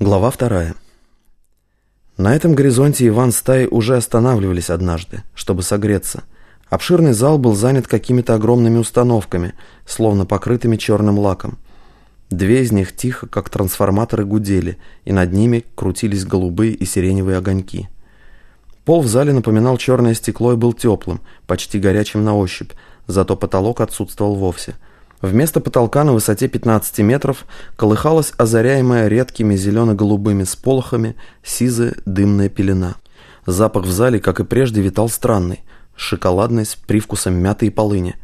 Глава вторая. На этом горизонте Иван с Таей уже останавливались однажды, чтобы согреться. Обширный зал был занят какими-то огромными установками, словно покрытыми черным лаком. Две из них тихо, как трансформаторы, гудели, и над ними крутились голубые и сиреневые огоньки. Пол в зале напоминал черное стекло и был теплым, почти горячим на ощупь, зато потолок отсутствовал вовсе – Вместо потолка на высоте 15 метров колыхалась озаряемая редкими зелено-голубыми сполохами сизая дымная пелена. Запах в зале, как и прежде, витал странный, шоколадный с привкусом мяты и полыни.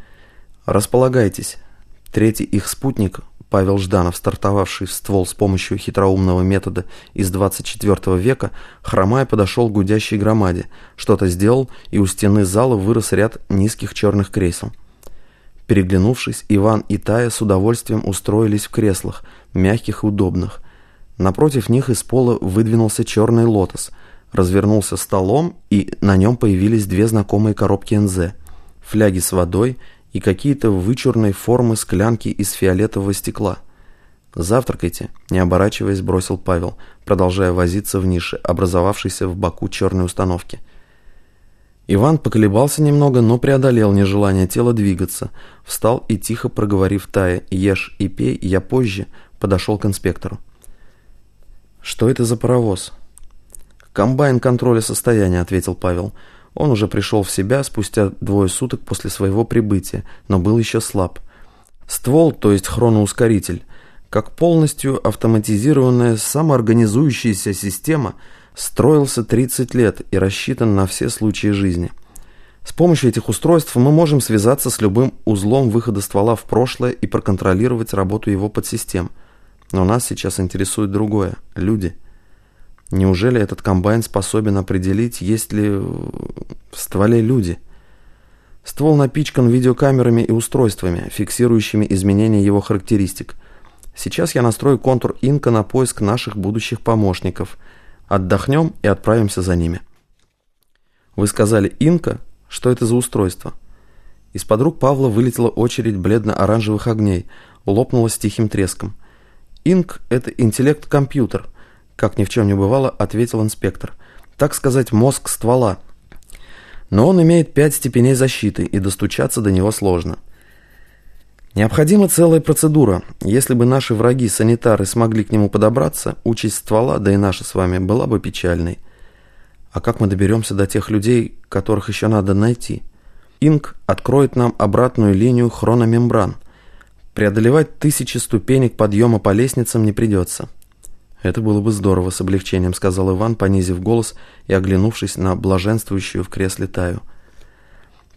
«Располагайтесь». Третий их спутник, Павел Жданов, стартовавший в ствол с помощью хитроумного метода из 24 века, хромая подошел к гудящей громаде, что-то сделал, и у стены зала вырос ряд низких черных кресел. Переглянувшись, Иван и Тая с удовольствием устроились в креслах, мягких и удобных. Напротив них из пола выдвинулся черный лотос, развернулся столом, и на нем появились две знакомые коробки НЗ, фляги с водой и какие-то вычурной формы склянки из фиолетового стекла. «Завтракайте», — не оборачиваясь, бросил Павел, продолжая возиться в нише, образовавшейся в боку черной установки — Иван поколебался немного, но преодолел нежелание тела двигаться, встал и, тихо проговорив Тае «Ешь и пей, я позже», подошел к инспектору. «Что это за паровоз?» «Комбайн контроля состояния», — ответил Павел. Он уже пришел в себя спустя двое суток после своего прибытия, но был еще слаб. Ствол, то есть хроноускоритель, как полностью автоматизированная самоорганизующаяся система — строился 30 лет и рассчитан на все случаи жизни. С помощью этих устройств мы можем связаться с любым узлом выхода ствола в прошлое и проконтролировать работу его подсистем. Но нас сейчас интересует другое – люди. Неужели этот комбайн способен определить, есть ли в стволе люди? Ствол напичкан видеокамерами и устройствами, фиксирующими изменения его характеристик. Сейчас я настрою контур инка на поиск наших будущих помощников – Отдохнем и отправимся за ними. Вы сказали «Инка»? Что это за устройство? Из-под рук Павла вылетела очередь бледно-оранжевых огней, лопнула с тихим треском. «Инк» — это интеллект-компьютер, как ни в чем не бывало, ответил инспектор. Так сказать, мозг ствола. Но он имеет пять степеней защиты, и достучаться до него сложно. Необходима целая процедура. Если бы наши враги-санитары смогли к нему подобраться, участь ствола, да и наша с вами, была бы печальной. А как мы доберемся до тех людей, которых еще надо найти? Инк откроет нам обратную линию хрономембран. Преодолевать тысячи ступенек подъема по лестницам не придется. Это было бы здорово, с облегчением сказал Иван, понизив голос и оглянувшись на блаженствующую в кресле Таю.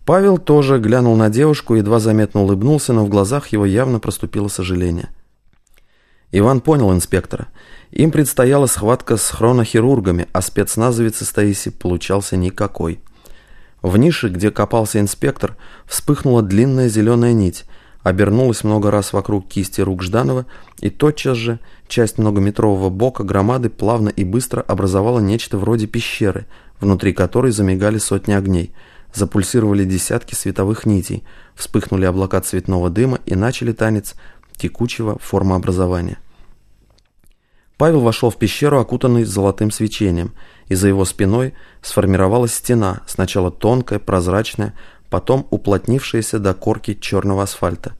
Павел тоже глянул на девушку, едва заметно улыбнулся, но в глазах его явно проступило сожаление. Иван понял инспектора. Им предстояла схватка с хронохирургами, а спецназовец из Таиси получался никакой. В нише, где копался инспектор, вспыхнула длинная зеленая нить, обернулась много раз вокруг кисти рук Жданова, и тотчас же часть многометрового бока громады плавно и быстро образовала нечто вроде пещеры, внутри которой замигали сотни огней – Запульсировали десятки световых нитей, вспыхнули облака цветного дыма и начали танец текучего формообразования. Павел вошел в пещеру, окутанный золотым свечением, и за его спиной сформировалась стена, сначала тонкая, прозрачная, потом уплотнившаяся до корки черного асфальта.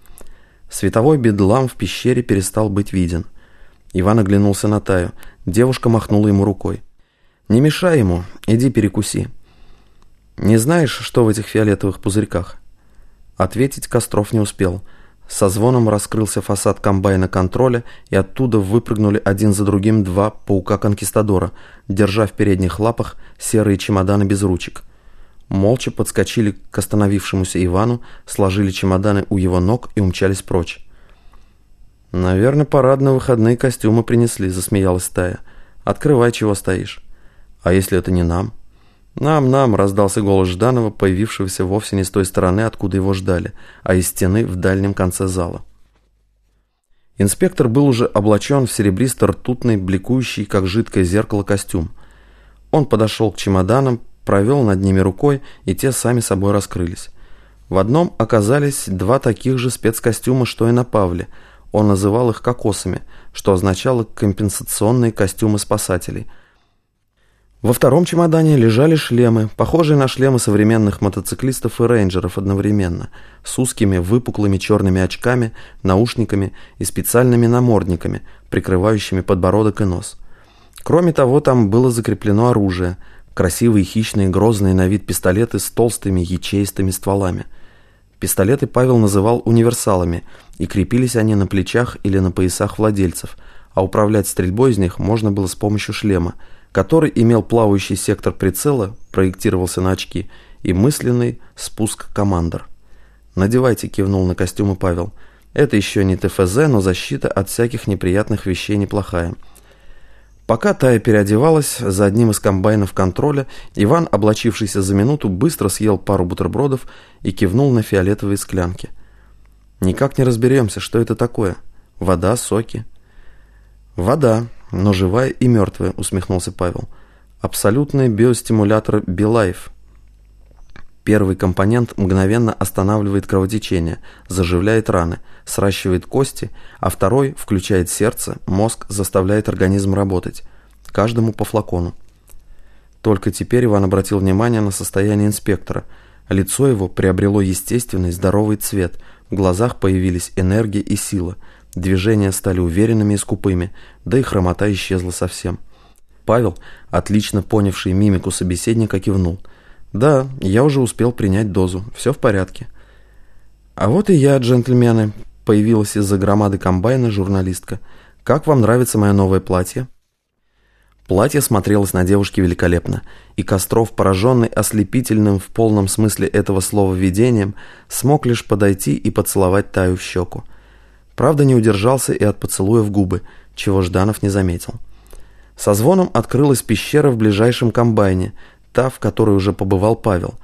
Световой бедлам в пещере перестал быть виден. Иван оглянулся на Таю. Девушка махнула ему рукой. «Не мешай ему, иди перекуси». «Не знаешь, что в этих фиолетовых пузырьках?» Ответить Костров не успел. Со звоном раскрылся фасад комбайна контроля, и оттуда выпрыгнули один за другим два паука-конкистадора, держа в передних лапах серые чемоданы без ручек. Молча подскочили к остановившемуся Ивану, сложили чемоданы у его ног и умчались прочь. «Наверное, парадно-выходные костюмы принесли», — засмеялась Тая. «Открывай, чего стоишь». «А если это не нам?» «Нам, нам!» – раздался голос Жданова, появившегося вовсе не с той стороны, откуда его ждали, а из стены в дальнем конце зала. Инспектор был уже облачен в серебристо-ртутный, бликующий, как жидкое зеркало, костюм. Он подошел к чемоданам, провел над ними рукой, и те сами собой раскрылись. В одном оказались два таких же спецкостюма, что и на Павле. Он называл их кокосами, что означало компенсационные костюмы спасателей. Во втором чемодане лежали шлемы, похожие на шлемы современных мотоциклистов и рейнджеров одновременно, с узкими выпуклыми черными очками, наушниками и специальными намордниками, прикрывающими подбородок и нос. Кроме того, там было закреплено оружие, красивые хищные грозные на вид пистолеты с толстыми ячеистыми стволами – Пистолеты Павел называл универсалами, и крепились они на плечах или на поясах владельцев, а управлять стрельбой из них можно было с помощью шлема, который имел плавающий сектор прицела, проектировался на очки, и мысленный спуск-командер. «Надевайте», — кивнул на костюмы Павел. «Это еще не ТФЗ, но защита от всяких неприятных вещей неплохая». Пока Тая переодевалась за одним из комбайнов контроля, Иван, облачившийся за минуту, быстро съел пару бутербродов и кивнул на фиолетовые склянки. «Никак не разберемся, что это такое. Вода, соки?» «Вода, но живая и мертвая», — усмехнулся Павел. «Абсолютный биостимулятор Билайф. Первый компонент мгновенно останавливает кровотечение, заживляет раны, сращивает кости, а второй включает сердце, мозг, заставляет организм работать. Каждому по флакону. Только теперь Иван обратил внимание на состояние инспектора. Лицо его приобрело естественный здоровый цвет, в глазах появились энергия и сила, движения стали уверенными и скупыми, да и хромота исчезла совсем. Павел, отлично понявший мимику собеседника, кивнул – «Да, я уже успел принять дозу. Все в порядке». «А вот и я, джентльмены», — появилась из-за громады комбайна журналистка. «Как вам нравится мое новое платье?» Платье смотрелось на девушке великолепно, и Костров, пораженный ослепительным в полном смысле этого слова видением, смог лишь подойти и поцеловать Таю в щеку. Правда, не удержался и от поцелуя в губы, чего Жданов не заметил. Со звоном открылась пещера в ближайшем комбайне, та, в которой уже побывал Павел.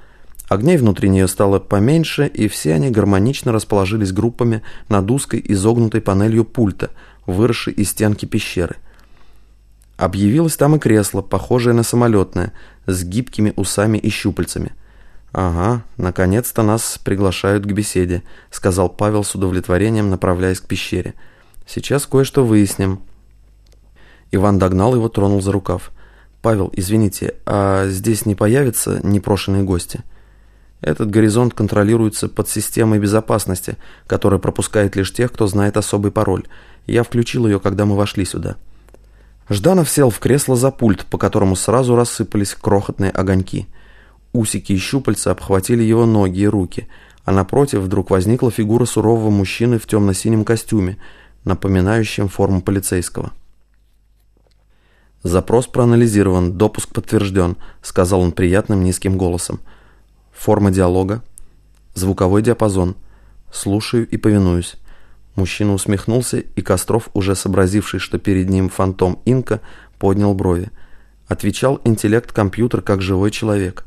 Огней внутри нее стало поменьше, и все они гармонично расположились группами над узкой изогнутой панелью пульта, выросшей из стенки пещеры. Объявилось там и кресло, похожее на самолетное, с гибкими усами и щупальцами. «Ага, наконец-то нас приглашают к беседе», — сказал Павел с удовлетворением, направляясь к пещере. «Сейчас кое-что выясним». Иван догнал его, тронул за рукав. «Павел, извините, а здесь не появятся непрошенные гости?» Этот горизонт контролируется под системой безопасности, которая пропускает лишь тех, кто знает особый пароль. Я включил ее, когда мы вошли сюда. Жданов сел в кресло за пульт, по которому сразу рассыпались крохотные огоньки. Усики и щупальца обхватили его ноги и руки, а напротив вдруг возникла фигура сурового мужчины в темно-синем костюме, напоминающем форму полицейского. «Запрос проанализирован, допуск подтвержден», — сказал он приятным низким голосом. «Форма диалога?» «Звуковой диапазон. Слушаю и повинуюсь». Мужчина усмехнулся, и Костров, уже сообразивший, что перед ним фантом Инка, поднял брови. Отвечал интеллект-компьютер как живой человек.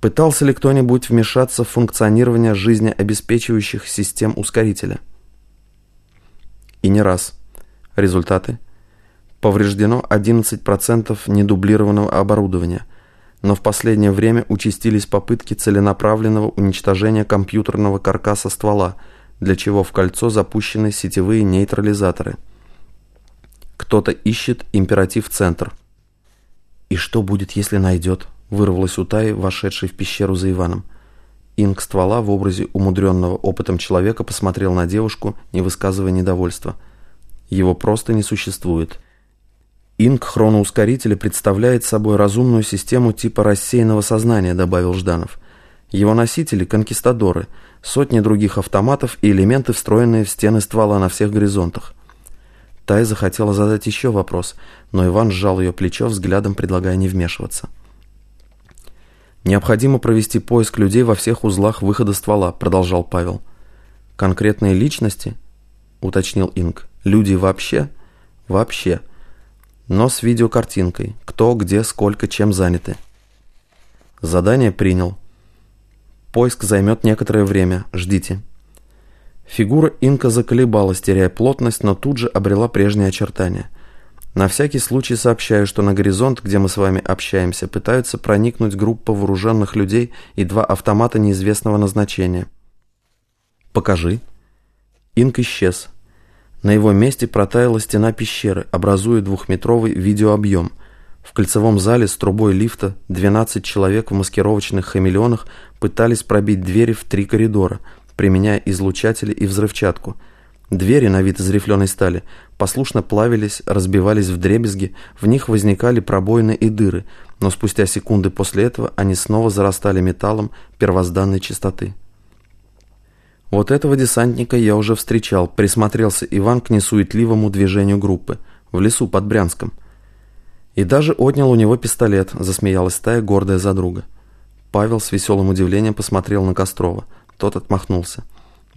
Пытался ли кто-нибудь вмешаться в функционирование жизнеобеспечивающих систем ускорителя? И не раз. Результаты – Повреждено 11% недублированного оборудования, но в последнее время участились попытки целенаправленного уничтожения компьютерного каркаса ствола, для чего в кольцо запущены сетевые нейтрализаторы. Кто-то ищет императив-центр. «И что будет, если найдет?» – вырвалась у Таи, вошедшей в пещеру за Иваном. Инг ствола в образе умудренного опытом человека посмотрел на девушку, не высказывая недовольства. Его просто не существует – Инк хроноускорителя представляет собой разумную систему типа рассеянного сознания, добавил Жданов. Его носители – конкистадоры, сотни других автоматов и элементы, встроенные в стены ствола на всех горизонтах. Тай захотела задать еще вопрос, но Иван сжал ее плечо взглядом, предлагая не вмешиваться. «Необходимо провести поиск людей во всех узлах выхода ствола», – продолжал Павел. «Конкретные личности?» – уточнил Инг. «Люди вообще?» «Вообще но с видеокартинкой, кто, где, сколько, чем заняты. Задание принял. Поиск займет некоторое время, ждите. Фигура инка заколебалась, теряя плотность, но тут же обрела прежние очертания. На всякий случай сообщаю, что на горизонт, где мы с вами общаемся, пытаются проникнуть группа вооруженных людей и два автомата неизвестного назначения. Покажи. Инк исчез. На его месте протаяла стена пещеры, образуя двухметровый видеообъем. В кольцевом зале с трубой лифта 12 человек в маскировочных хамелеонах пытались пробить двери в три коридора, применяя излучатели и взрывчатку. Двери на вид из рифленой стали послушно плавились, разбивались в дребезги, в них возникали пробоины и дыры, но спустя секунды после этого они снова зарастали металлом первозданной чистоты. Вот этого десантника я уже встречал, присмотрелся Иван к несуетливому движению группы, в лесу под Брянском. И даже отнял у него пистолет, засмеялась стая, гордая за друга. Павел с веселым удивлением посмотрел на Кострова. Тот отмахнулся.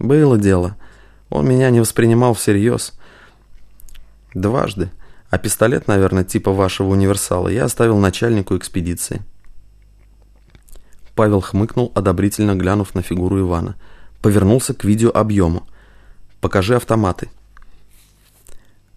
«Было дело. Он меня не воспринимал всерьез. Дважды. А пистолет, наверное, типа вашего универсала, я оставил начальнику экспедиции». Павел хмыкнул, одобрительно глянув на фигуру Ивана – повернулся к видеообъему. «Покажи автоматы».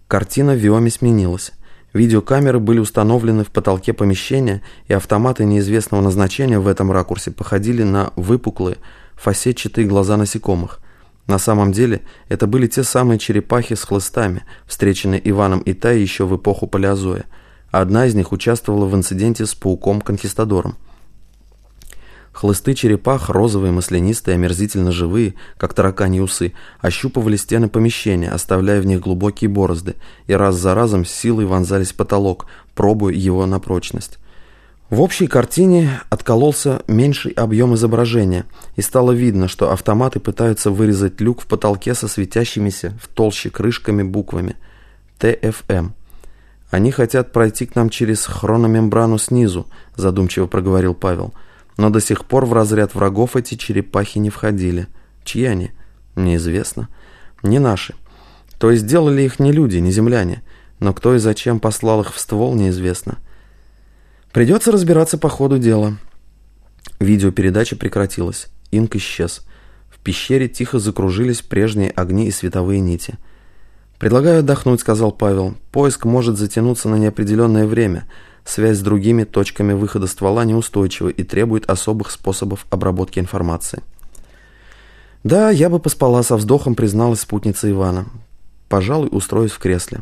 Картина в Виоме сменилась. Видеокамеры были установлены в потолке помещения, и автоматы неизвестного назначения в этом ракурсе походили на выпуклые, фасетчатые глаза насекомых. На самом деле, это были те самые черепахи с хлыстами, встреченные Иваном и Тай еще в эпоху Палеозоя. Одна из них участвовала в инциденте с пауком-конкистадором. Хлысты черепах, розовые, маслянистые, омерзительно живые, как тараканьи усы, ощупывали стены помещения, оставляя в них глубокие борозды, и раз за разом с силой вонзались в потолок, пробуя его на прочность. В общей картине откололся меньший объем изображения, и стало видно, что автоматы пытаются вырезать люк в потолке со светящимися в толще крышками буквами «ТФМ». «Они хотят пройти к нам через хрономембрану снизу», задумчиво проговорил Павел – но до сих пор в разряд врагов эти черепахи не входили. Чьи они? Неизвестно. Не наши. То есть делали их не люди, не земляне. Но кто и зачем послал их в ствол, неизвестно. Придется разбираться по ходу дела. Видеопередача прекратилась. Инк исчез. В пещере тихо закружились прежние огни и световые нити. «Предлагаю отдохнуть», — сказал Павел. «Поиск может затянуться на неопределенное время». Связь с другими точками выхода ствола неустойчива и требует особых способов обработки информации. «Да, я бы поспала со вздохом», — призналась спутница Ивана. «Пожалуй, устроюсь в кресле».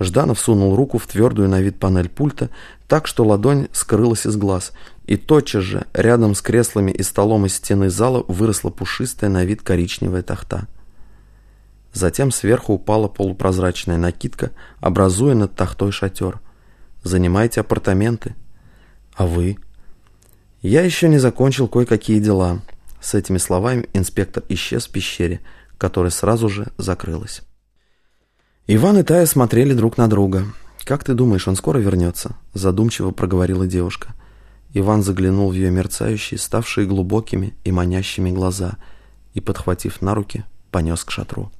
Жданов сунул руку в твердую на вид панель пульта, так что ладонь скрылась из глаз, и тотчас же рядом с креслами и столом из стены зала выросла пушистая на вид коричневая тахта. Затем сверху упала полупрозрачная накидка, образуя над тахтой шатер — занимаете апартаменты. А вы? Я еще не закончил кое-какие дела. С этими словами инспектор исчез в пещере, которая сразу же закрылась. Иван и Тая смотрели друг на друга. «Как ты думаешь, он скоро вернется?» – задумчиво проговорила девушка. Иван заглянул в ее мерцающие, ставшие глубокими и манящими глаза и, подхватив на руки, понес к шатру.